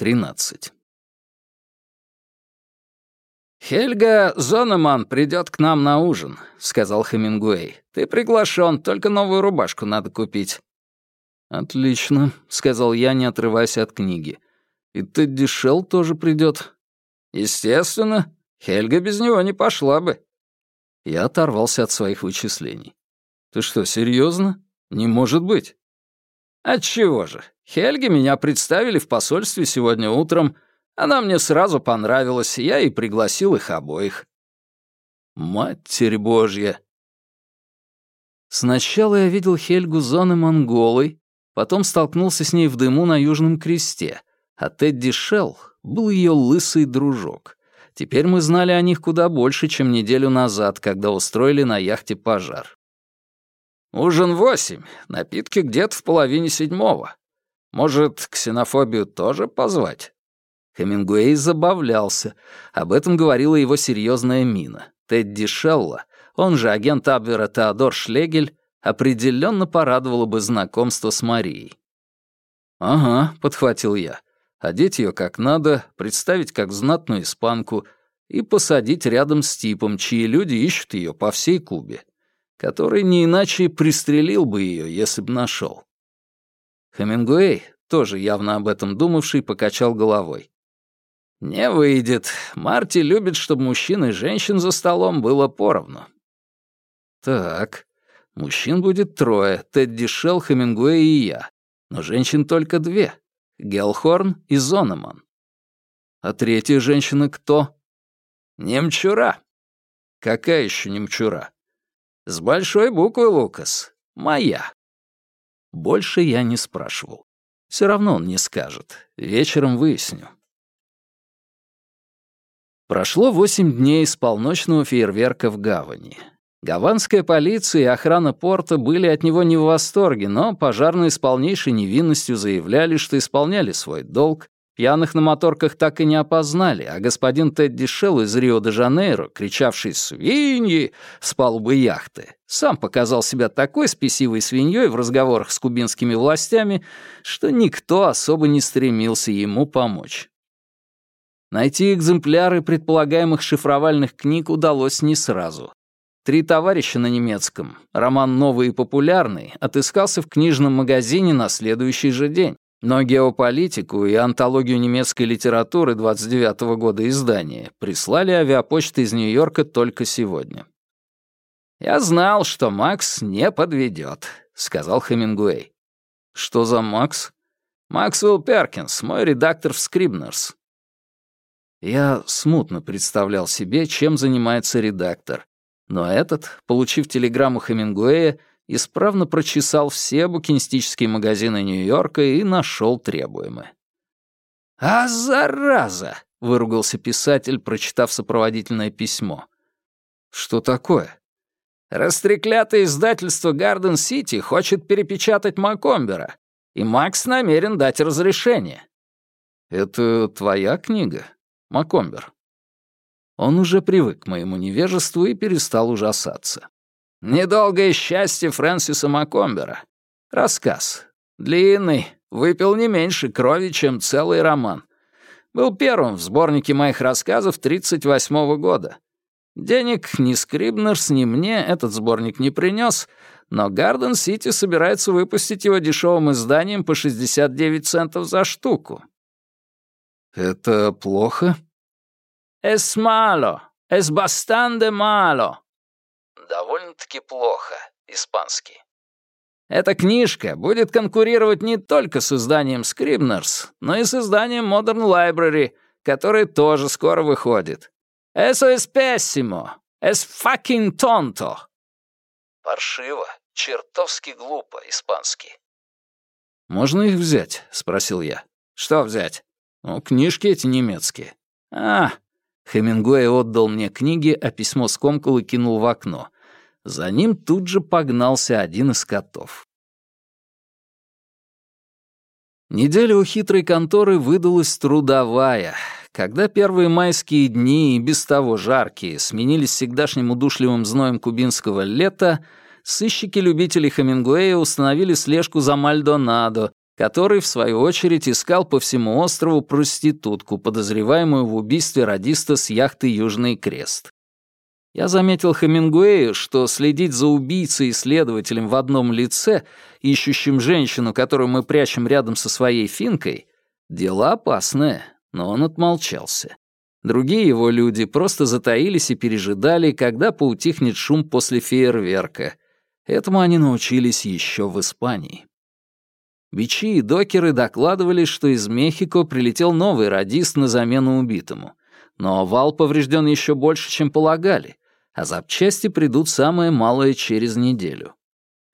13. «Хельга Зонеман придет к нам на ужин», — сказал Хемингуэй. «Ты приглашен, только новую рубашку надо купить». «Отлично», — сказал я, не отрываясь от книги. «И Тедди Шелл тоже придет. «Естественно. Хельга без него не пошла бы». Я оторвался от своих вычислений. «Ты что, серьезно? Не может быть». «Отчего же? Хельге меня представили в посольстве сегодня утром. Она мне сразу понравилась, я и пригласил их обоих». «Матерь Божья!» Сначала я видел Хельгу зоны монголой, потом столкнулся с ней в дыму на Южном Кресте, а Тедди Шелл был ее лысый дружок. Теперь мы знали о них куда больше, чем неделю назад, когда устроили на яхте пожар. «Ужин восемь, напитки где-то в половине седьмого. Может, ксенофобию тоже позвать?» Хемингуэй забавлялся. Об этом говорила его серьезная мина. Тедди Шелла, он же агент Абвера Теодор Шлегель, определенно порадовало бы знакомство с Марией. «Ага», — подхватил я одеть ее как надо, представить как знатную испанку и посадить рядом с типом, чьи люди ищут ее по всей Кубе, который не иначе пристрелил бы ее, если бы нашел. Хемингуэй, тоже явно об этом думавший, покачал головой. «Не выйдет. Марти любит, чтобы мужчин и женщин за столом было поровну». «Так, мужчин будет трое, Тедди Шелл, Хемингуэй и я, но женщин только две. Гелхорн и Зонеман. А третья женщина кто? Немчура. Какая еще немчура? С большой буквы, Лукас. Моя. Больше я не спрашивал. Все равно он не скажет. Вечером выясню. Прошло восемь дней с полночного фейерверка в гавани. Гаванская полиция и охрана порта были от него не в восторге, но пожарные с полнейшей невинностью заявляли, что исполняли свой долг, пьяных на моторках так и не опознали, а господин Тедди Шелл из Рио-де-Жанейро, кричавший «Свиньи!» с палубы яхты, сам показал себя такой спесивой свиньей в разговорах с кубинскими властями, что никто особо не стремился ему помочь. Найти экземпляры предполагаемых шифровальных книг удалось не сразу. Три товарища на немецком, роман новый и популярный, отыскался в книжном магазине на следующий же день. Но геополитику и антологию немецкой литературы 29-го года издания прислали авиапочты из Нью-Йорка только сегодня. «Я знал, что Макс не подведет», — сказал Хемингуэй. «Что за Макс?» «Максвелл Перкинс, мой редактор в Скрибнерс». Я смутно представлял себе, чем занимается редактор, но этот, получив телеграмму Хемингуэя, исправно прочесал все букинистические магазины Нью-Йорка и нашел требуемое. «А, зараза!» — выругался писатель, прочитав сопроводительное письмо. «Что такое?» «Растреклятое издательство Гарден Сити хочет перепечатать Макомбера, и Макс намерен дать разрешение». «Это твоя книга, Макомбер?» Он уже привык к моему невежеству и перестал ужасаться. «Недолгое счастье Фрэнсиса Макомбера. Рассказ. Длинный, выпил не меньше крови, чем целый роман. Был первым в сборнике моих рассказов 38-го года. Денег ни Скрибнерс, ни мне этот сборник не принес, но Гарден Сити собирается выпустить его дешевым изданием по 69 центов за штуку. «Это плохо?» «Es malo, es bastante malo». Довольно-таки плохо, испанский. Эта книжка будет конкурировать не только с изданием Scribners, но и с изданием Modern Library, которое тоже скоро выходит. «Eso es pésimo, es fucking tonto». Паршиво, чертовски глупо, испанский. «Можно их взять?» — спросил я. «Что взять?» «Ну, книжки эти немецкие». «А, Хемингуэй отдал мне книги, а письмо скомкал и кинул в окно. За ним тут же погнался один из котов. Неделя у хитрой конторы выдалась трудовая. Когда первые майские дни, и без того жаркие, сменились всегдашним удушливым зноем кубинского лета, сыщики-любители Хемингуэя установили слежку за Мальдонадо, который, в свою очередь, искал по всему острову проститутку, подозреваемую в убийстве радиста с яхты «Южный крест». Я заметил Хемингуэю, что следить за убийцей и следователем в одном лице, ищущим женщину, которую мы прячем рядом со своей финкой, дело опасное, но он отмолчался. Другие его люди просто затаились и пережидали, когда поутихнет шум после фейерверка. Этому они научились еще в Испании. Бичи и докеры докладывали, что из Мехико прилетел новый радист на замену убитому. Но вал поврежден еще больше, чем полагали, а запчасти придут самое малое через неделю.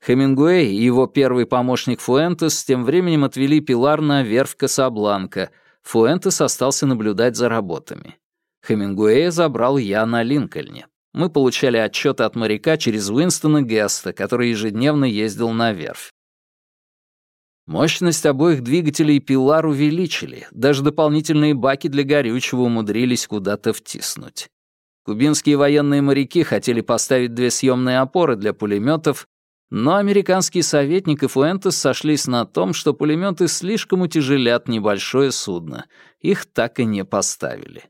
Хемингуэй и его первый помощник Фуэнтес тем временем отвели Пилар на верфь Касабланка — Фуэнтес остался наблюдать за работами. Хемингуэя забрал я на Линкольне. Мы получали отчеты от моряка через Уинстона Геста, который ежедневно ездил на верфь. Мощность обоих двигателей Пилар увеличили, даже дополнительные баки для горючего умудрились куда-то втиснуть. Кубинские военные моряки хотели поставить две съемные опоры для пулеметов, но американский советник и Фуэнтес сошлись на том, что пулеметы слишком утяжелят небольшое судно. Их так и не поставили.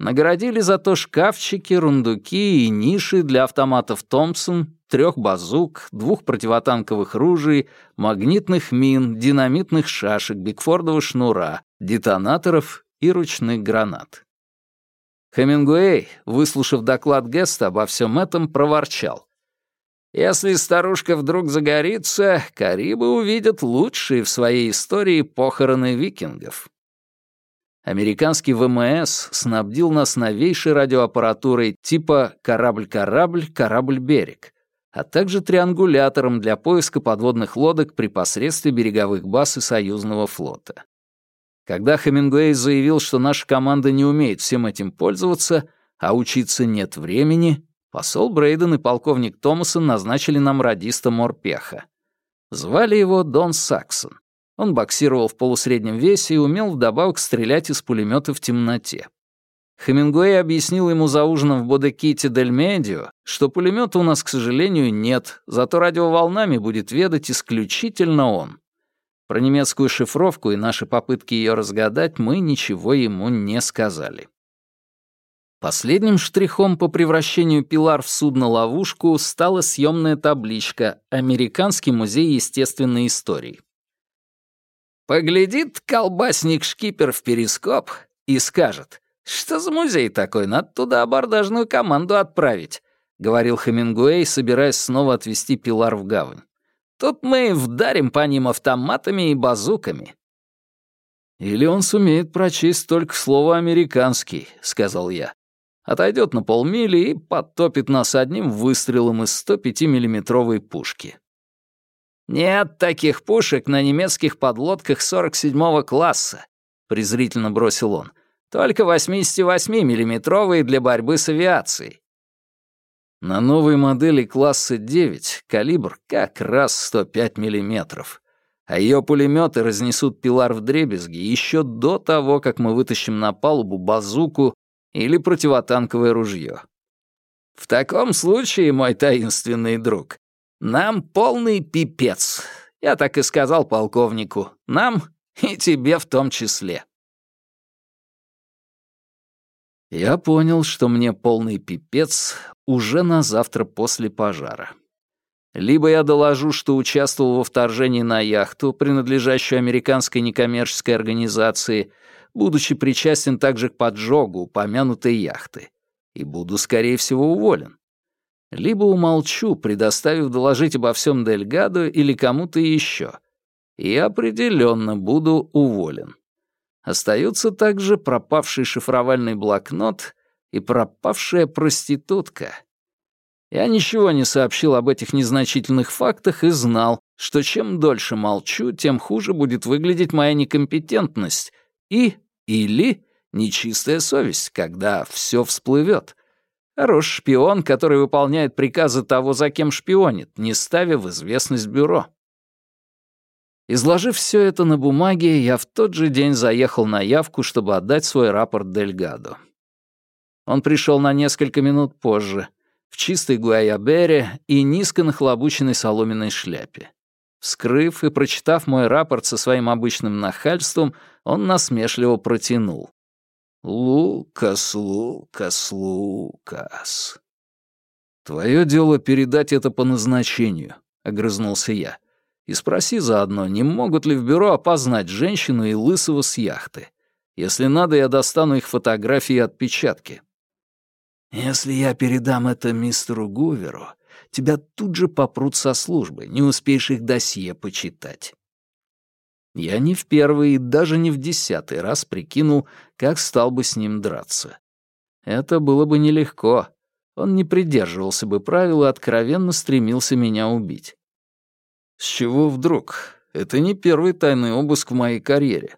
Нагородили зато шкафчики, рундуки и ниши для автоматов «Томпсон», трех базук, двух противотанковых ружей, магнитных мин, динамитных шашек, бигфордового шнура, детонаторов и ручных гранат. Хемингуэй, выслушав доклад Геста обо всем этом, проворчал. Если старушка вдруг загорится, Карибы увидят лучшие в своей истории похороны викингов. Американский ВМС снабдил нас новейшей радиоаппаратурой типа «корабль-корабль, корабль-берег», а также триангулятором для поиска подводных лодок при посредстве береговых баз и союзного флота. Когда Хемингуэй заявил, что наша команда не умеет всем этим пользоваться, а учиться нет времени, Посол Брейден и полковник Томасон назначили нам радиста Морпеха. Звали его Дон Саксон. Он боксировал в полусреднем весе и умел вдобавок стрелять из пулемета в темноте. Хемингуэй объяснил ему за ужином в Бодеките Дель Медио, что пулемета у нас, к сожалению, нет, зато радиоволнами будет ведать исключительно он. Про немецкую шифровку и наши попытки ее разгадать мы ничего ему не сказали. Последним штрихом по превращению Пилар в судно-ловушку стала съемная табличка «Американский музей естественной истории». Поглядит колбасник-шкипер в перископ и скажет, «Что за музей такой? Надо туда абордажную команду отправить», — говорил Хемингуэй, собираясь снова отвезти Пилар в гавань. «Тут мы вдарим по ним автоматами и базуками». «Или он сумеет прочесть только слово «американский», — сказал я отойдет на полмили и подтопит нас одним выстрелом из 105-миллиметровой пушки. «Нет таких пушек на немецких подлодках 47-го класса», — презрительно бросил он. «Только 88-миллиметровые для борьбы с авиацией». На новой модели класса 9 калибр как раз 105 миллиметров, а ее пулеметы разнесут пилар в дребезги еще до того, как мы вытащим на палубу базуку или противотанковое ружье. В таком случае, мой таинственный друг, нам полный пипец. Я так и сказал полковнику. Нам и тебе в том числе. Я понял, что мне полный пипец уже на завтра после пожара. Либо я доложу, что участвовал во вторжении на яхту, принадлежащую американской некоммерческой организации — будучи причастен также к поджогу упомянутой яхты, и буду, скорее всего, уволен. Либо умолчу, предоставив доложить обо всем Дельгадо или кому-то еще, и определенно буду уволен. Остаются также пропавший шифровальный блокнот и пропавшая проститутка. Я ничего не сообщил об этих незначительных фактах и знал, что чем дольше молчу, тем хуже будет выглядеть моя некомпетентность и или нечистая совесть, когда все всплывет. Хороший шпион, который выполняет приказы того, за кем шпионит, не ставя в известность бюро. Изложив все это на бумаге, я в тот же день заехал на явку, чтобы отдать свой рапорт Дельгадо. Он пришел на несколько минут позже, в чистой гуайабере и низко нахлобученной соломенной шляпе. Вскрыв и прочитав мой рапорт со своим обычным нахальством, он насмешливо протянул. «Лукас, Лукас, Лукас». «Твое дело передать это по назначению», — огрызнулся я. «И спроси заодно, не могут ли в бюро опознать женщину и лысого с яхты. Если надо, я достану их фотографии и отпечатки». «Если я передам это мистеру Гуверу, тебя тут же попрут со службы, не успеешь их досье почитать». Я не в первый и даже не в десятый раз прикинул, как стал бы с ним драться. Это было бы нелегко. Он не придерживался бы правил и откровенно стремился меня убить. С чего вдруг? Это не первый тайный обыск в моей карьере.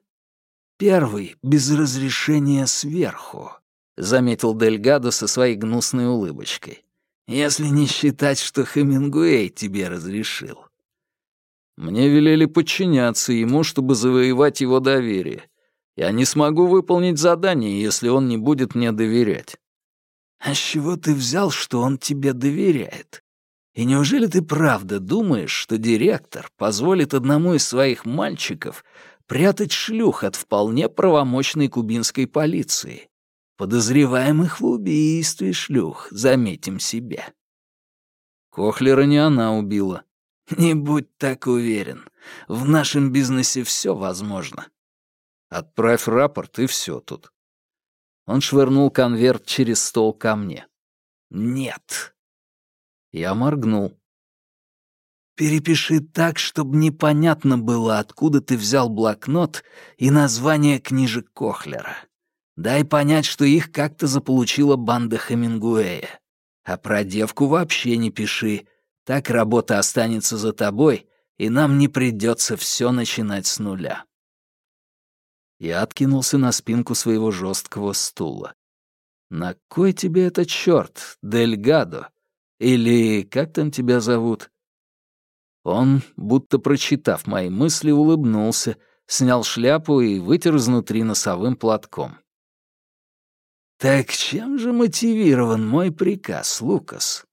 Первый, без разрешения сверху, заметил Дельгадо со своей гнусной улыбочкой. Если не считать, что Хемингуэй тебе разрешил. Мне велели подчиняться ему, чтобы завоевать его доверие. Я не смогу выполнить задание, если он не будет мне доверять. А с чего ты взял, что он тебе доверяет? И неужели ты правда думаешь, что директор позволит одному из своих мальчиков прятать шлюх от вполне правомочной кубинской полиции? Подозреваемых в убийстве шлюх, заметим себе. Кохлера не она убила. Не будь так уверен. В нашем бизнесе все возможно. Отправь рапорт, и все тут. Он швырнул конверт через стол ко мне. Нет. Я моргнул. Перепиши так, чтобы непонятно было, откуда ты взял блокнот и название книжек Кохлера. Дай понять, что их как-то заполучила банда Хемингуэя. А про девку вообще не пиши, так работа останется за тобой, и нам не придется все начинать с нуля. Я откинулся на спинку своего жесткого стула. «На кой тебе это черт, Дельгадо? Или как там тебя зовут?» Он, будто прочитав мои мысли, улыбнулся, снял шляпу и вытер изнутри носовым платком. «Так чем же мотивирован мой приказ, Лукас?»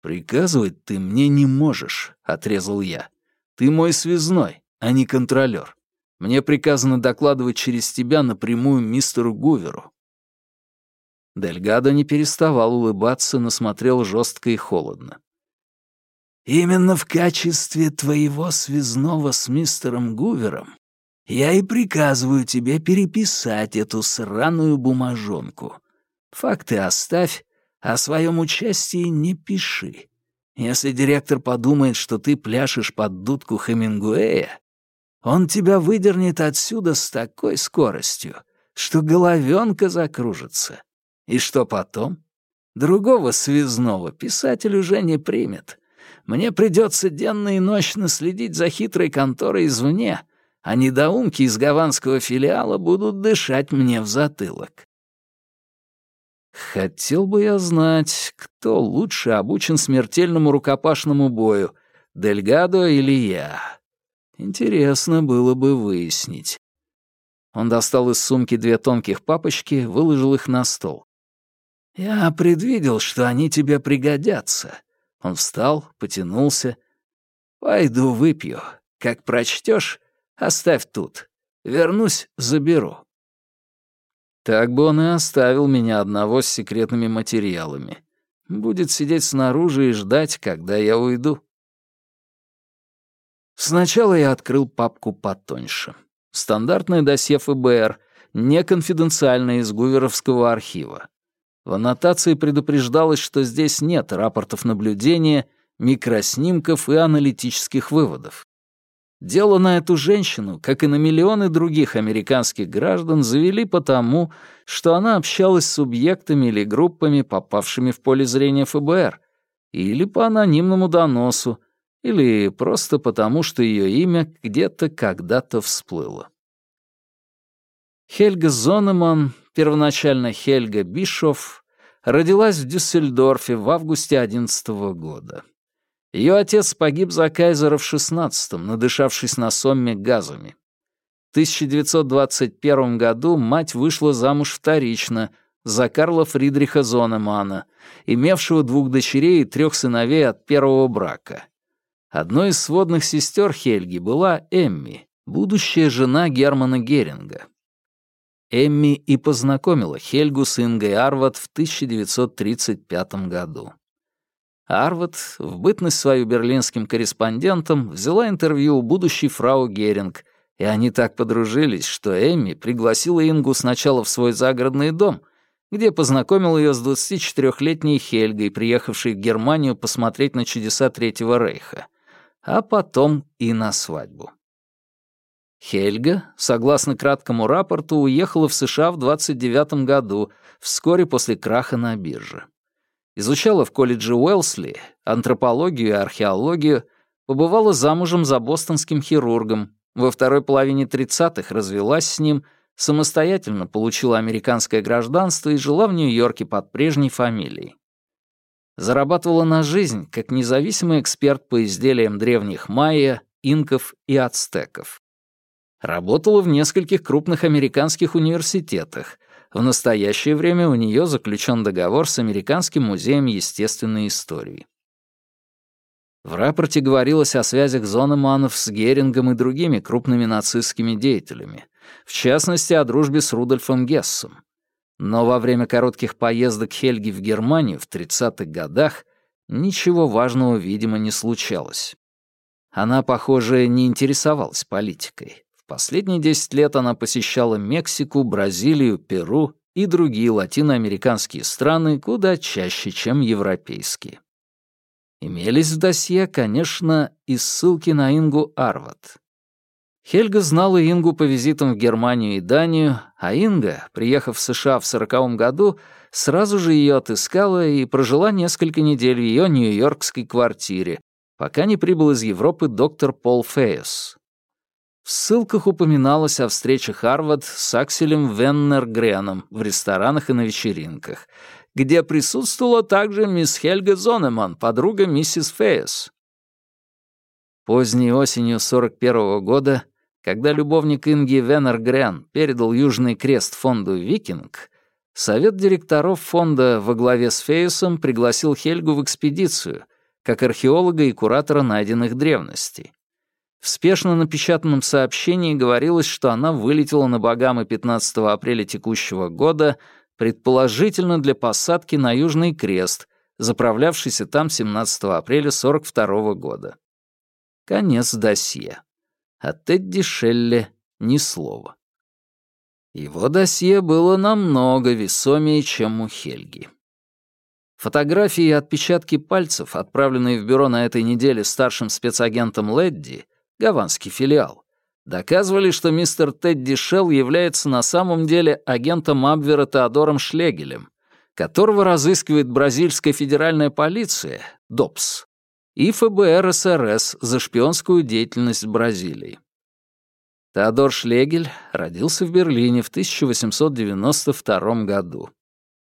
«Приказывать ты мне не можешь», — отрезал я. «Ты мой связной, а не контролер. Мне приказано докладывать через тебя напрямую мистеру Гуверу». Дельгадо не переставал улыбаться, но смотрел жестко и холодно. «Именно в качестве твоего связного с мистером Гувером я и приказываю тебе переписать эту сраную бумажонку. Факты оставь, о своем участии не пиши. Если директор подумает, что ты пляшешь под дудку Хемингуэя, он тебя выдернет отсюда с такой скоростью, что головенка закружится. И что потом? Другого связного писатель уже не примет. Мне придется денно и ночно следить за хитрой конторой извне, а недоумки из гаванского филиала будут дышать мне в затылок. Хотел бы я знать, кто лучше обучен смертельному рукопашному бою, Дельгадо или я. Интересно было бы выяснить. Он достал из сумки две тонких папочки, выложил их на стол. «Я предвидел, что они тебе пригодятся». Он встал, потянулся. «Пойду выпью. Как прочтешь, оставь тут. Вернусь, заберу». Так бы он и оставил меня одного с секретными материалами. Будет сидеть снаружи и ждать, когда я уйду. Сначала я открыл папку потоньше. Стандартное досье ФБР, неконфиденциальное из Гуверовского архива. В аннотации предупреждалось, что здесь нет рапортов наблюдения, микроснимков и аналитических выводов. Дело на эту женщину, как и на миллионы других американских граждан, завели потому, что она общалась с субъектами или группами, попавшими в поле зрения ФБР, или по анонимному доносу, или просто потому, что ее имя где-то когда-то всплыло. Хельга Зонеман, первоначально Хельга Бишоф, родилась в Дюссельдорфе в августе 11 года. Ее отец погиб за кайзера в 16-м, надышавшись на Сомме газами. В 1921 году мать вышла замуж вторично за Карла Фридриха Зонемана, имевшего двух дочерей и трех сыновей от первого брака. Одной из сводных сестер Хельги была Эмми, будущая жена Германа Геринга. Эмми и познакомила Хельгу с Ингой Арват в 1935 году. Арват, в бытность свою берлинским корреспондентом, взяла интервью у будущей фрау Геринг, и они так подружились, что Эмми пригласила Ингу сначала в свой загородный дом, где познакомил ее с 24-летней Хельгой, приехавшей в Германию посмотреть на чудеса Третьего Рейха, а потом и на свадьбу. Хельга, согласно краткому рапорту, уехала в США в 29 году, вскоре после краха на бирже. Изучала в колледже Уэлсли антропологию и археологию, побывала замужем за бостонским хирургом, во второй половине 30-х развелась с ним, самостоятельно получила американское гражданство и жила в Нью-Йорке под прежней фамилией. Зарабатывала на жизнь как независимый эксперт по изделиям древних майя, инков и ацтеков. Работала в нескольких крупных американских университетах. В настоящее время у нее заключен договор с Американским музеем естественной истории. В рапорте говорилось о связях Зонеманов с Герингом и другими крупными нацистскими деятелями, в частности, о дружбе с Рудольфом Гессом. Но во время коротких поездок Хельги в Германию в 30-х годах ничего важного, видимо, не случалось. Она, похоже, не интересовалась политикой. Последние 10 лет она посещала Мексику, Бразилию, Перу и другие латиноамериканские страны куда чаще, чем европейские. Имелись в досье, конечно, и ссылки на Ингу Арват. Хельга знала Ингу по визитам в Германию и Данию, а Инга, приехав в США в сороковом году, сразу же ее отыскала и прожила несколько недель в ее нью-йоркской квартире, пока не прибыл из Европы доктор Пол Фейс. В ссылках упоминалось о встрече Харвард с Акселем Веннер-Греном в ресторанах и на вечеринках, где присутствовала также мисс Хельга Зонеман, подруга миссис Фейс. Поздней осенью 41 -го года, когда любовник Инги Веннер-Грен передал Южный Крест фонду «Викинг», совет директоров фонда во главе с Фейсом пригласил Хельгу в экспедицию, как археолога и куратора найденных древностей. В спешно напечатанном сообщении говорилось, что она вылетела на Багамы 15 апреля текущего года, предположительно для посадки на Южный Крест, заправлявшийся там 17 апреля 42 года. Конец досье. О Тедди Шелле ни слова. Его досье было намного весомее, чем у Хельги. Фотографии и отпечатки пальцев, отправленные в бюро на этой неделе старшим спецагентом Ледди, гаванский филиал, доказывали, что мистер Тедди Шелл является на самом деле агентом Абвера Теодором Шлегелем, которого разыскивает бразильская федеральная полиция, ДОПС, и ФБР СРС за шпионскую деятельность в Бразилии. Теодор Шлегель родился в Берлине в 1892 году.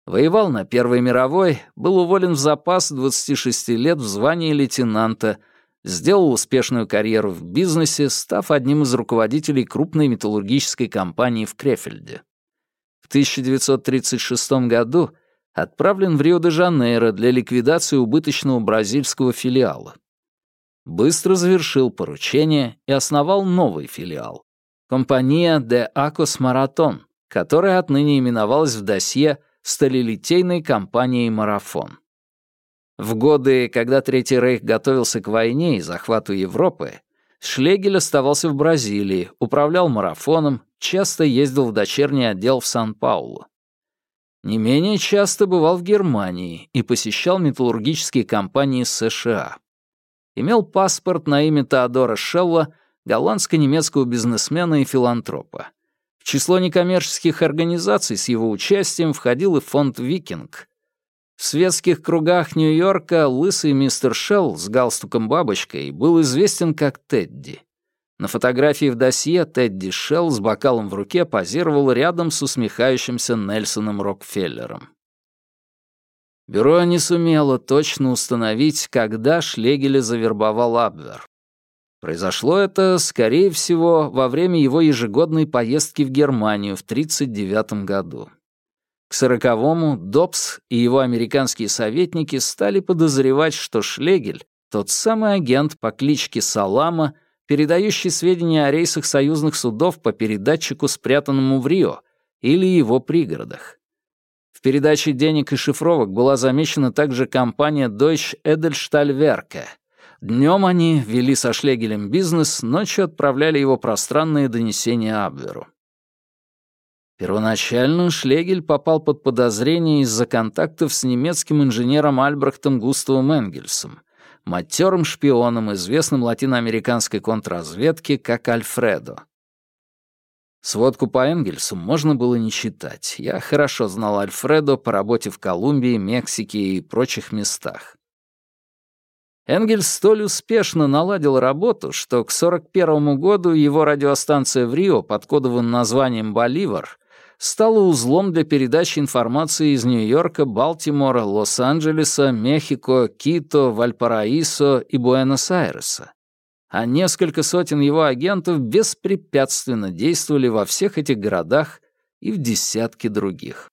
Воевал на Первой мировой, был уволен в запас 26 лет в звании лейтенанта — сделал успешную карьеру в бизнесе, став одним из руководителей крупной металлургической компании в Крефельде. В 1936 году отправлен в Рио-де-Жанейро для ликвидации убыточного бразильского филиала. Быстро завершил поручение и основал новый филиал — компания «Де Акос Маратон», которая отныне именовалась в досье сталелитейной компанией «Марафон». В годы, когда Третий Рейх готовился к войне и захвату Европы, Шлегель оставался в Бразилии, управлял марафоном, часто ездил в дочерний отдел в Сан-Паулу. Не менее часто бывал в Германии и посещал металлургические компании США. Имел паспорт на имя Теодора Шелла, голландско-немецкого бизнесмена и филантропа. В число некоммерческих организаций с его участием входил и фонд «Викинг», в светских кругах Нью-Йорка лысый мистер Шелл с галстуком-бабочкой был известен как Тедди. На фотографии в досье Тедди Шелл с бокалом в руке позировал рядом с усмехающимся Нельсоном Рокфеллером. Бюро не сумело точно установить, когда Шлегеля завербовал Абвер. Произошло это, скорее всего, во время его ежегодной поездки в Германию в 1939 году. К сороковому Добс и его американские советники стали подозревать, что Шлегель Тот самый агент по кличке Салама, передающий сведения о рейсах союзных судов по передатчику, спрятанному в Рио, или его пригородах. В передаче денег и шифровок была замечена также компания Deutsche Edelstahlwerke. Днем они вели со Шлегелем бизнес, ночью отправляли его пространные донесения Абверу. Первоначально Шлегель попал под подозрение из-за контактов с немецким инженером Альбрехтом Густавом Энгельсом, матерым шпионом, известным латиноамериканской контрразведке как Альфредо. Сводку по Энгельсу можно было не читать. Я хорошо знал Альфредо по работе в Колумбии, Мексике и прочих местах. Энгельс столь успешно наладил работу, что к 41 году его радиостанция в Рио под кодовым названием «Боливар» стала узлом для передачи информации из Нью-Йорка, Балтимора, Лос-Анджелеса, Мехико, Кито, Вальпараисо и Буэнос-Айреса а несколько сотен его агентов беспрепятственно действовали во всех этих городах и в десятке других.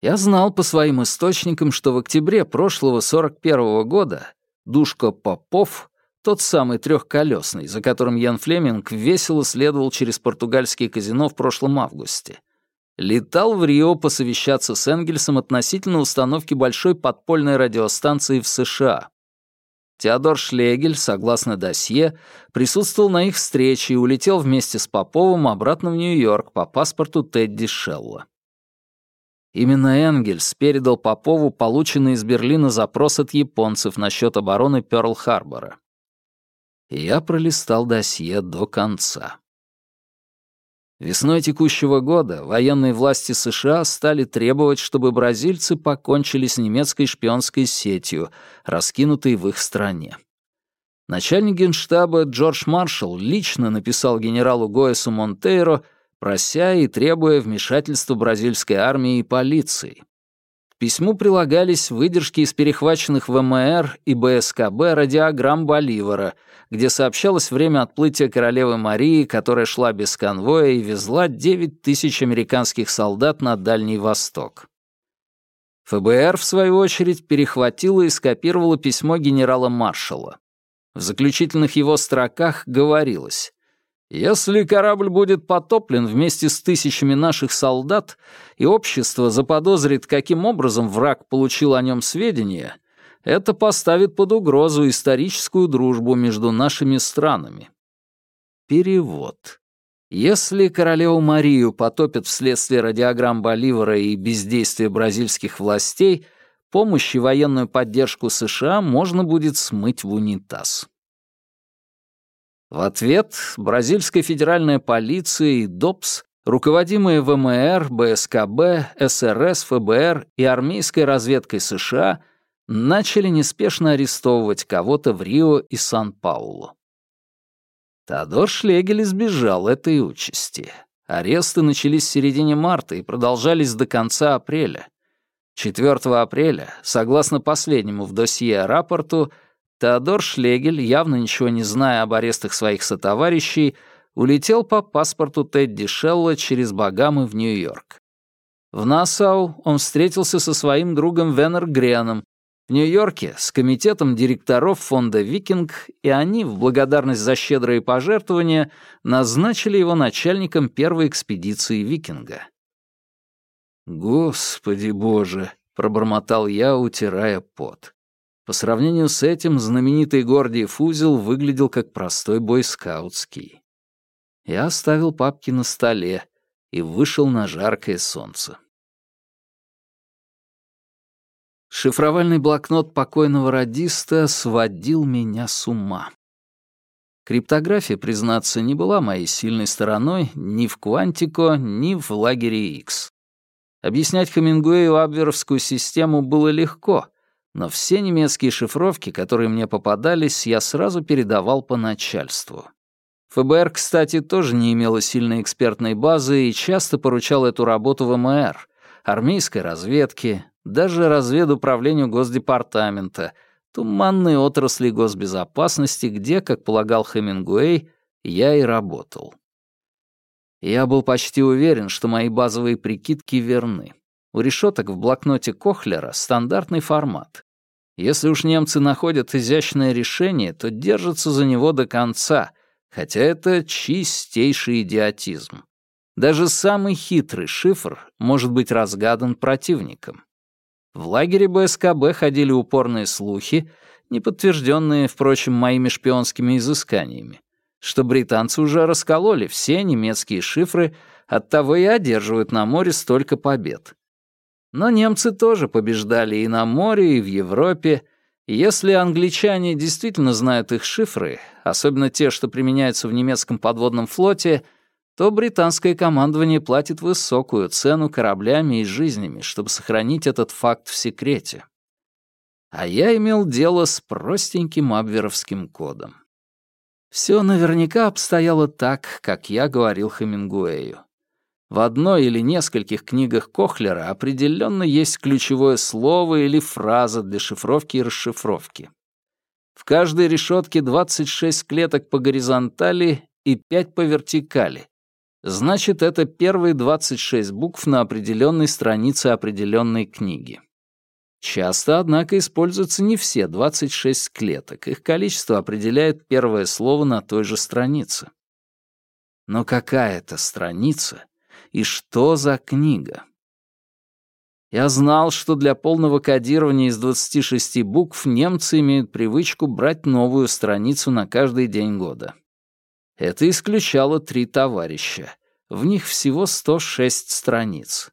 Я знал по своим источникам, что в октябре прошлого 41 -го года Душка Попов, тот самый трехколесный, за которым Ян Флеминг весело следовал через португальские казино в прошлом августе, летал в Рио посовещаться с Энгельсом относительно установки большой подпольной радиостанции в США. Теодор Шлегель, согласно досье, присутствовал на их встрече и улетел вместе с Поповым обратно в Нью-Йорк по паспорту Тедди Шелла. Именно Энгельс передал Попову полученный из Берлина запрос от японцев насчет обороны Пёрл-Харбора. Я пролистал досье до конца. Весной текущего года военные власти США стали требовать, чтобы бразильцы покончили с немецкой шпионской сетью, раскинутой в их стране. Начальник генштаба Джордж Маршалл лично написал генералу Гоэсу Монтейро, прося и требуя вмешательства бразильской армии и полиции. К письму прилагались выдержки из перехваченных ВМР и БСКБ радиограмм Боливара — где сообщалось время отплытия королевы Марии, которая шла без конвоя и везла 9 тысяч американских солдат на Дальний Восток. ФБР, в свою очередь, перехватило и скопировало письмо генерала Маршалла. В заключительных его строках говорилось «Если корабль будет потоплен вместе с тысячами наших солдат, и общество заподозрит, каким образом враг получил о нем сведения, это поставит под угрозу историческую дружбу между нашими странами. Перевод. Если королеву Марию потопят вследствие радиограмм Боливара и бездействия бразильских властей, помощь и военную поддержку США можно будет смыть в унитаз. В ответ бразильская федеральная полиция и ДОПС, руководимые ВМР, БСКБ, СРС, ФБР и армейской разведкой США, начали неспешно арестовывать кого-то в Рио и Сан-Паулу. Теодор Шлегель избежал этой участи. Аресты начались в середине марта и продолжались до конца апреля. 4 апреля, согласно последнему в досье рапорту, Теодор Шлегель, явно ничего не зная об арестах своих сотоварищей, улетел по паспорту Тедди Шелла через Багамы в Нью-Йорк. В Нассау он встретился со своим другом Венер Греном, в Нью-Йорке с комитетом директоров фонда «Викинг», и они, в благодарность за щедрые пожертвования, назначили его начальником первой экспедиции «Викинга». «Господи боже!» — пробормотал я, утирая пот. По сравнению с этим, знаменитый Гордиев узел выглядел как простой бойскаутский. Я оставил папки на столе и вышел на жаркое солнце. Шифровальный блокнот покойного радиста сводил меня с ума. Криптография, признаться, не была моей сильной стороной ни в Квантико, ни в лагере X. Объяснять Хемингуэю абверовскую систему было легко, но все немецкие шифровки, которые мне попадались, я сразу передавал по начальству. ФБР, кстати, тоже не имела сильной экспертной базы и часто поручал эту работу ВМР, армейской разведке, даже разведуправлению Госдепартамента, туманной отрасли госбезопасности, где, как полагал Хемингуэй, я и работал. Я был почти уверен, что мои базовые прикидки верны. У решеток в блокноте Кохлера стандартный формат. Если уж немцы находят изящное решение, то держатся за него до конца, хотя это чистейший идиотизм. Даже самый хитрый шифр может быть разгадан противником. В лагере БСКБ ходили упорные слухи, не подтвержденные, впрочем, моими шпионскими изысканиями, что британцы уже раскололи все немецкие шифры, оттого и одерживают на море столько побед. Но немцы тоже побеждали и на море, и в Европе, и если англичане действительно знают их шифры, особенно те, что применяются в немецком подводном флоте, то британское командование платит высокую цену кораблями и жизнями, чтобы сохранить этот факт в секрете а я имел дело с простеньким абверовским кодом. Все наверняка обстояло так, как я говорил Хемингуэю. В одной или нескольких книгах Кохлера определенно есть ключевое слово или фраза для шифровки и расшифровки. В каждой решетке 26 клеток по горизонтали и 5 по вертикали. Значит, это первые 26 букв на определенной странице определенной книги. Часто, однако, используются не все 26 клеток. Их количество определяет первое слово на той же странице. Но какая это страница и что за книга? Я знал, что для полного кодирования из 26 букв немцы имеют привычку брать новую страницу на каждый день года. Это исключало три товарища. В них всего 106 страниц.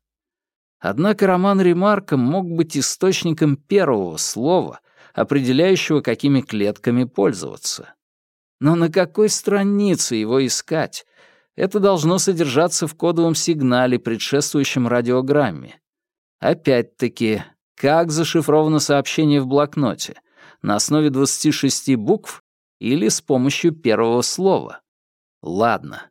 Однако роман Ремарка мог быть источником первого слова, определяющего, какими клетками пользоваться. Но на какой странице его искать? Это должно содержаться в кодовом сигнале, предшествующем радиограмме. Опять-таки, как зашифровано сообщение в блокноте? На основе 26 букв или с помощью первого слова? Ладно.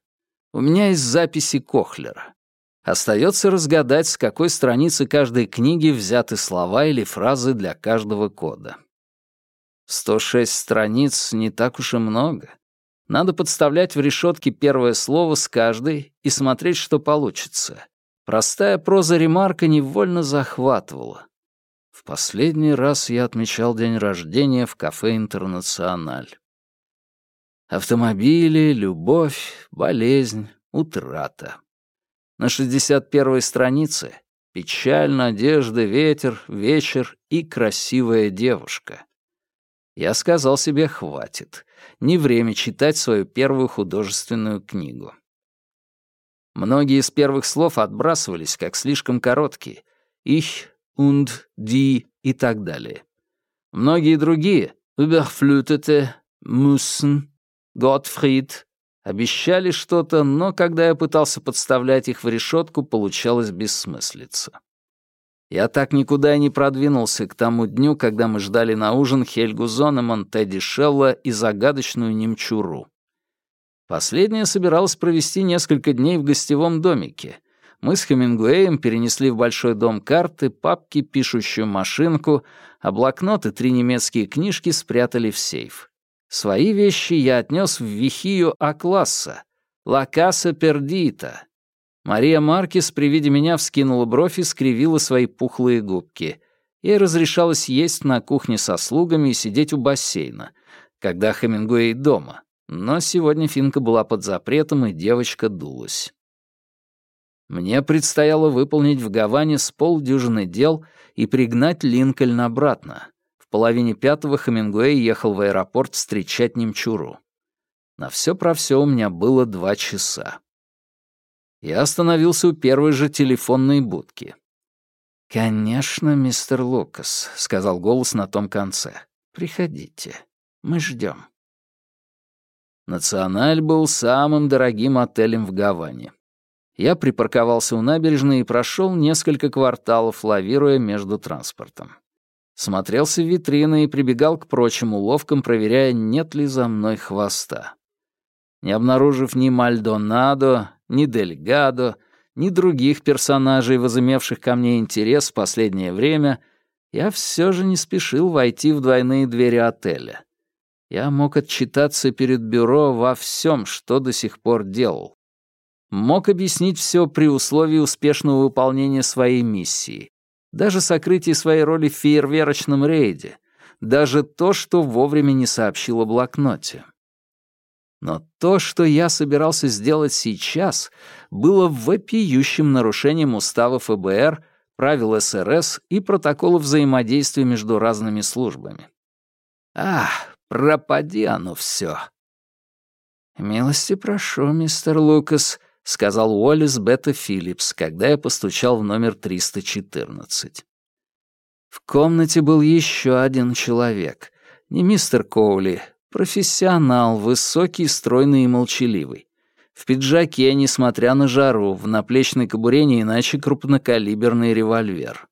У меня есть записи Кохлера. Остается разгадать, с какой страницы каждой книги взяты слова или фразы для каждого кода. 106 страниц не так уж и много. Надо подставлять в решетке первое слово с каждой и смотреть, что получится. Простая проза ремарка невольно захватывала. В последний раз я отмечал день рождения в кафе «Интернациональ». Автомобили, любовь, болезнь, утрата. На 61-й странице печаль, надежда, ветер, вечер и красивая девушка. Я сказал себе «хватит». Не время читать свою первую художественную книгу. Многие из первых слов отбрасывались как слишком короткие. «Ich» und «die» и так далее. Многие другие «überflutete», «müssen», «Gottfried», Обещали что-то, но когда я пытался подставлять их в решетку, получалось бессмыслица. Я так никуда и не продвинулся к тому дню, когда мы ждали на ужин Хельгу Зонеман, Тедди Шелла и загадочную немчуру. Последняя собиралась провести несколько дней в гостевом домике. Мы с Хемингуэем перенесли в большой дом карты, папки, пишущую машинку, а блокноты, три немецкие книжки спрятали в сейф. Свои вещи я отнес в Вихию А-класса, Ла Пердита. Мария Маркис при виде меня вскинула бровь и скривила свои пухлые губки. Ей разрешалось есть на кухне со слугами и сидеть у бассейна, когда Хемингуэй дома. Но сегодня Финка была под запретом, и девочка дулась. Мне предстояло выполнить в Гаване с полдюжины дел и пригнать Линкольн обратно. В половине пятого Хемингуэй ехал в аэропорт встречать Немчуру. На все про все у меня было два часа. Я остановился у первой же телефонной будки. «Конечно, мистер Лукас», — сказал голос на том конце. «Приходите. Мы ждем». «Националь» был самым дорогим отелем в Гаване. Я припарковался у набережной и прошел несколько кварталов, лавируя между транспортом смотрелся в витрины и прибегал к прочим уловкам, проверяя, нет ли за мной хвоста. Не обнаружив ни Мальдонадо, ни Дельгадо, ни других персонажей, возымевших ко мне интерес в последнее время, я все же не спешил войти в двойные двери отеля. Я мог отчитаться перед бюро во всем, что до сих пор делал. Мог объяснить все при условии успешного выполнения своей миссии даже сокрытие своей роли в фейерверочном рейде, даже то, что вовремя не сообщил о блокноте. Но то, что я собирался сделать сейчас, было вопиющим нарушением устава ФБР, правил СРС и протокола взаимодействия между разными службами. Ах, пропади оно все. «Милости прошу, мистер Лукас», — сказал Уоллес Бета Филлипс, когда я постучал в номер 314. В комнате был еще один человек. Не мистер Коули, профессионал, высокий, стройный и молчаливый. В пиджаке, несмотря на жару, в наплечной кобуре не иначе крупнокалиберный револьвер.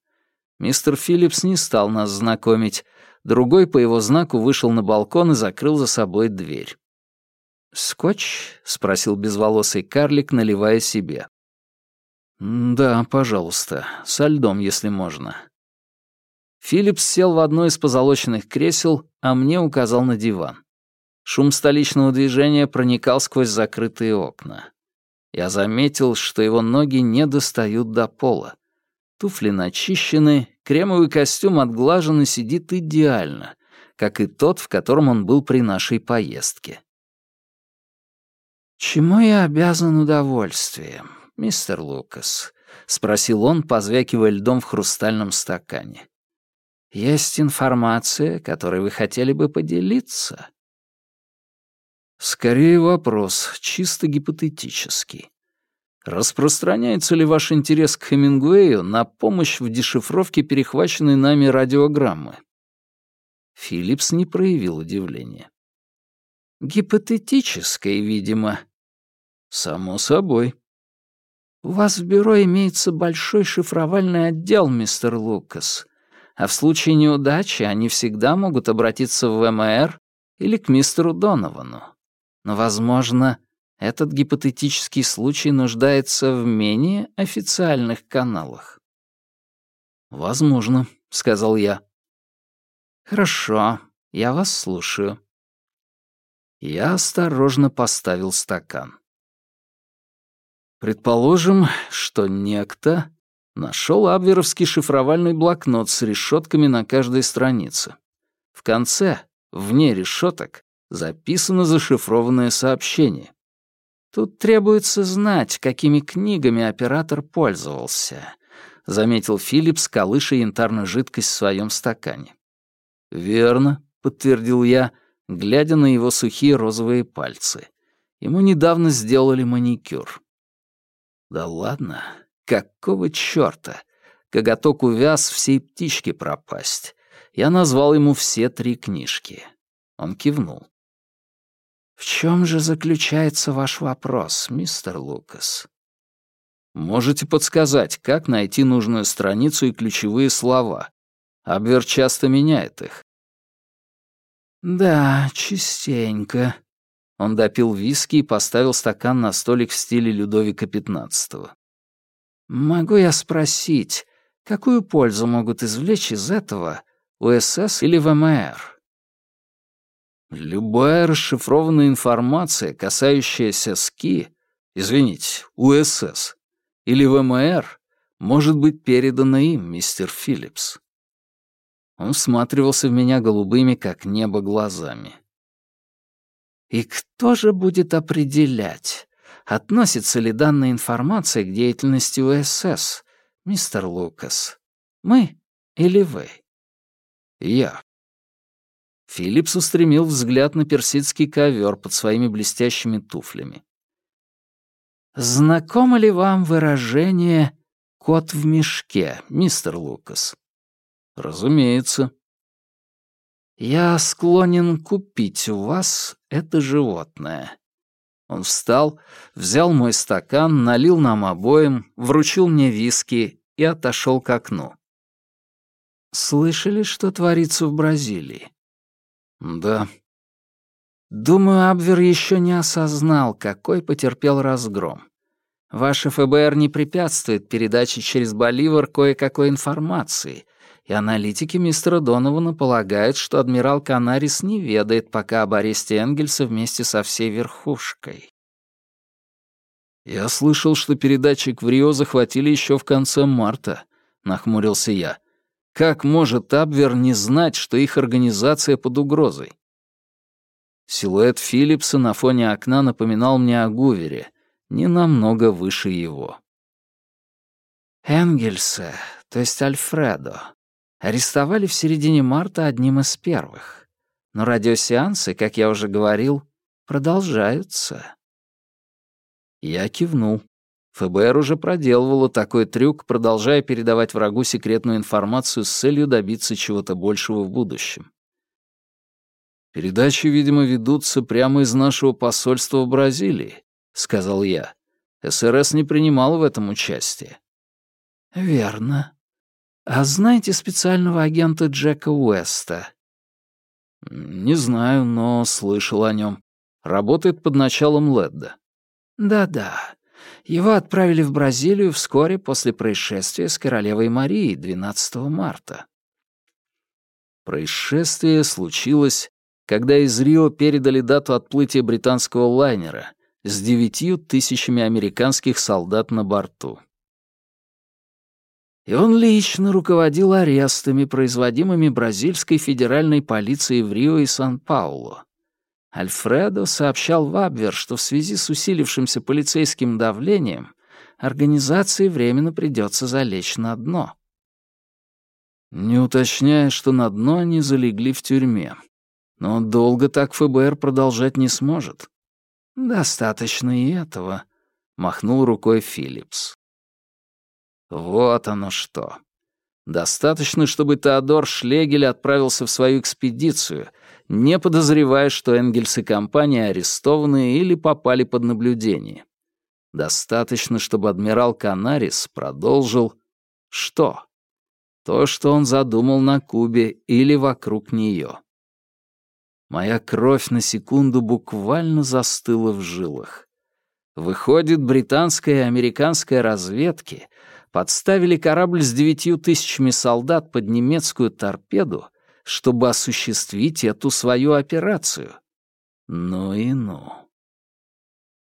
Мистер Филлипс не стал нас знакомить. Другой по его знаку вышел на балкон и закрыл за собой дверь. «Скотч?» — спросил безволосый карлик, наливая себе. «Да, пожалуйста, со льдом, если можно». Филлипс сел в одно из позолоченных кресел, а мне указал на диван. Шум столичного движения проникал сквозь закрытые окна. Я заметил, что его ноги не достают до пола. Туфли начищены, кремовый костюм отглажен и сидит идеально, как и тот, в котором он был при нашей поездке. «Чему я обязан удовольствием, мистер Лукас?» — спросил он, позвякивая льдом в хрустальном стакане. «Есть информация, которой вы хотели бы поделиться?» Скорее вопрос, чисто гипотетический. Распространяется ли ваш интерес к Хемингуэю на помощь в дешифровке перехваченной нами радиограммы? Филлипс не проявил удивления. Гипотетической, видимо. Само собой. У вас в бюро имеется большой шифровальный отдел, мистер Лукас. А в случае неудачи они всегда могут обратиться в ВМР или к мистеру Доновану. Но, возможно, этот гипотетический случай нуждается в менее официальных каналах. «Возможно», — сказал я. «Хорошо, я вас слушаю». Я осторожно поставил стакан. Предположим, что некто нашел абверовский шифровальный блокнот с решетками на каждой странице. В конце, вне решеток, записано зашифрованное сообщение. Тут требуется знать, какими книгами оператор пользовался, заметил Филипп, колыша янтарную жидкость в своем стакане. Верно, подтвердил я, глядя на его сухие розовые пальцы. Ему недавно сделали маникюр. Да ладно, какого чёрта? Коготок увяз всей птичке пропасть. Я назвал ему все три книжки. Он кивнул. «В чем же заключается ваш вопрос, мистер Лукас?» «Можете подсказать, как найти нужную страницу и ключевые слова? Абвер часто меняет их». «Да, частенько». Он допил виски и поставил стакан на столик в стиле Людовика XV. «Могу я спросить, какую пользу могут извлечь из этого УСС или ВМР?» Любая расшифрованная информация, касающаяся СКИ, извините, УСС или ВМР, может быть передана им, мистер Филлипс. Он всматривался в меня голубыми, как небо, глазами. И кто же будет определять, относится ли данная информация к деятельности УСС, мистер Лукас? Мы или вы? Я. Филлипс устремил взгляд на персидский ковер под своими блестящими туфлями. «Знакомо ли вам выражение «кот в мешке», мистер Лукас?» «Разумеется». «Я склонен купить у вас это животное». Он встал, взял мой стакан, налил нам обоим, вручил мне виски и отошел к окну. «Слышали, что творится в Бразилии?» Да. Думаю, Абвер еще не осознал, какой потерпел разгром. Ваше ФБР не препятствует передаче через Боливар кое-какой информации, и аналитики мистера Донована полагают, что адмирал Канарис не ведает пока об аресте Энгельса вместе со всей верхушкой. «Я слышал, что передатчик в Рио захватили еще в конце марта», — нахмурился я. Как может Абвер не знать, что их организация под угрозой? Силуэт Филлипса на фоне окна напоминал мне о Гувере, не намного выше его. Энгельса, то есть Альфредо, арестовали в середине марта одним из первых. Но радиосеансы, как я уже говорил, продолжаются. Я кивнул. ФБР уже проделывало такой трюк, продолжая передавать врагу секретную информацию с целью добиться чего-то большего в будущем. «Передачи, видимо, ведутся прямо из нашего посольства в Бразилии», — сказал я. СРС не принимал в этом участие. «Верно. А знаете специального агента Джека Уэста?» «Не знаю, но слышал о нем. Работает под началом Ледда». «Да-да. Его отправили в Бразилию вскоре после происшествия с королевой Марией 12 марта. Происшествие случилось, когда из Рио передали дату отплытия британского лайнера с девятью тысячами американских солдат на борту. И он лично руководил арестами, производимыми бразильской федеральной полицией в Рио и Сан-Паулу. Альфредо сообщал в Абвер, что в связи с усилившимся полицейским давлением организации временно придется залечь на дно. Не уточняя, что на дно они залегли в тюрьме. Но долго так ФБР продолжать не сможет. «Достаточно и этого», — махнул рукой Филлипс. Вот оно что. Достаточно, чтобы Теодор Шлегель отправился в свою экспедицию — не подозревая, что Энгельс и компания арестованы или попали под наблюдение. Достаточно, чтобы адмирал Канарис продолжил... Что? То, что он задумал на Кубе или вокруг нее. Моя кровь на секунду буквально застыла в жилах. Выходит, британская и американская разведки подставили корабль с девятью тысячами солдат под немецкую торпеду чтобы осуществить эту свою операцию. Ну и ну.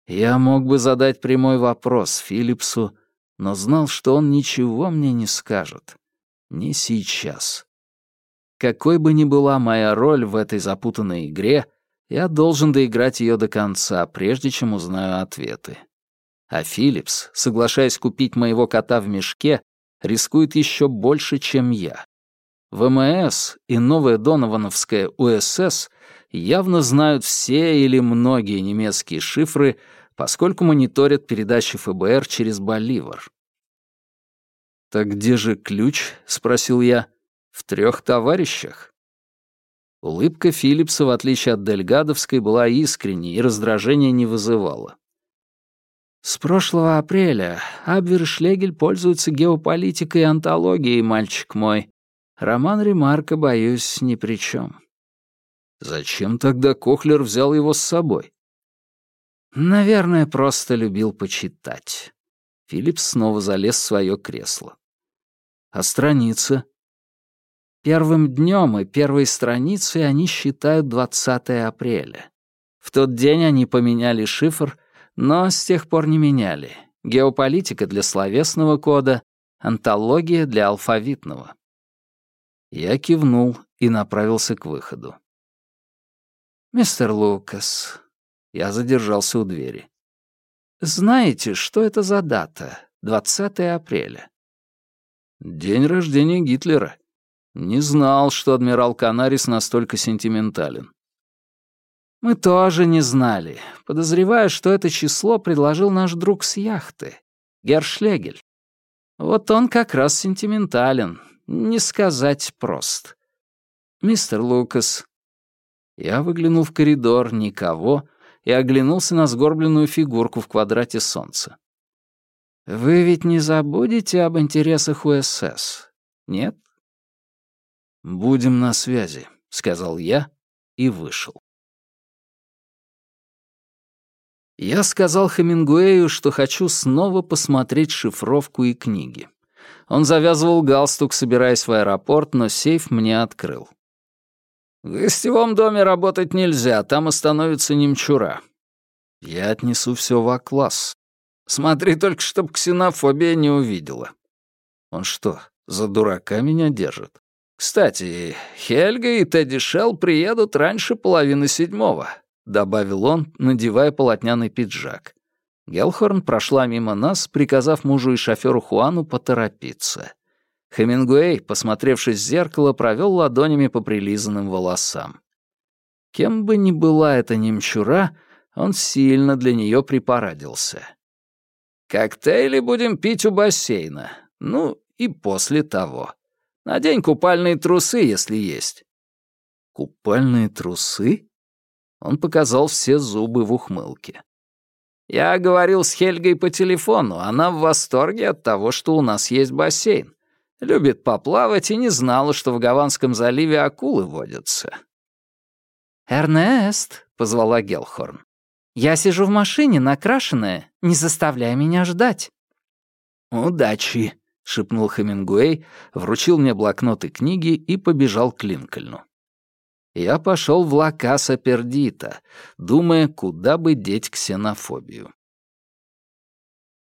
Я мог бы задать прямой вопрос Филлипсу, но знал, что он ничего мне не скажет. Не сейчас. Какой бы ни была моя роль в этой запутанной игре, я должен доиграть ее до конца, прежде чем узнаю ответы. А Филлипс, соглашаясь купить моего кота в мешке, рискует еще больше, чем я. ВМС и новая Доновановская УСС явно знают все или многие немецкие шифры, поскольку мониторят передачи ФБР через Боливар. «Так где же ключ?» — спросил я. «В трех товарищах?» Улыбка Филлипса, в отличие от Дельгадовской, была искренней и раздражения не вызывала. «С прошлого апреля Абвер Шлегель пользуется геополитикой и антологией, мальчик мой. Роман Ремарка, боюсь, ни при чем. Зачем тогда Кохлер взял его с собой? Наверное, просто любил почитать. Филипп снова залез в свое кресло. А страница? Первым днем и первой страницей они считают 20 апреля. В тот день они поменяли шифр, но с тех пор не меняли. Геополитика для словесного кода, антология для алфавитного. Я кивнул и направился к выходу. «Мистер Лукас», я задержался у двери. «Знаете, что это за дата? 20 апреля?» «День рождения Гитлера. Не знал, что адмирал Канарис настолько сентиментален». «Мы тоже не знали, подозревая, что это число предложил наш друг с яхты, Гершлегель. Вот он как раз сентиментален, не сказать прост. «Мистер Лукас». Я выглянул в коридор, никого, и оглянулся на сгорбленную фигурку в квадрате солнца. «Вы ведь не забудете об интересах УСС, нет?» «Будем на связи», — сказал я и вышел. Я сказал Хемингуэю, что хочу снова посмотреть шифровку и книги. Он завязывал галстук, собираясь в аэропорт, но сейф мне открыл. «В гостевом доме работать нельзя, там остановится немчура». «Я отнесу все в А-класс. Смотри только, чтоб ксенофобия не увидела». «Он что, За дурака меня держат. Кстати, Хельга и Тедди Шелл приедут раньше половины седьмого, добавил он, надевая полотняный пиджак. Гелхорн прошла мимо нас, приказав мужу и шоферу Хуану поторопиться. Хемингуэй, посмотревшись в зеркало, провел ладонями по прилизанным волосам. Кем бы ни была эта немчура, он сильно для нее припарадился. «Коктейли будем пить у бассейна. Ну, и после того. Надень купальные трусы, если есть». «Купальные трусы?» Он показал все зубы в ухмылке. «Я говорил с Хельгой по телефону. Она в восторге от того, что у нас есть бассейн. Любит поплавать и не знала, что в Гаванском заливе акулы водятся». «Эрнест», — позвала Гелхорн, — «я сижу в машине, накрашенная, не заставляй меня ждать». «Удачи», — шепнул Хемингуэй, вручил мне блокнот и книги и побежал к Линкольну. Я пошел в Лакаса Пердита, думая, куда бы деть ксенофобию.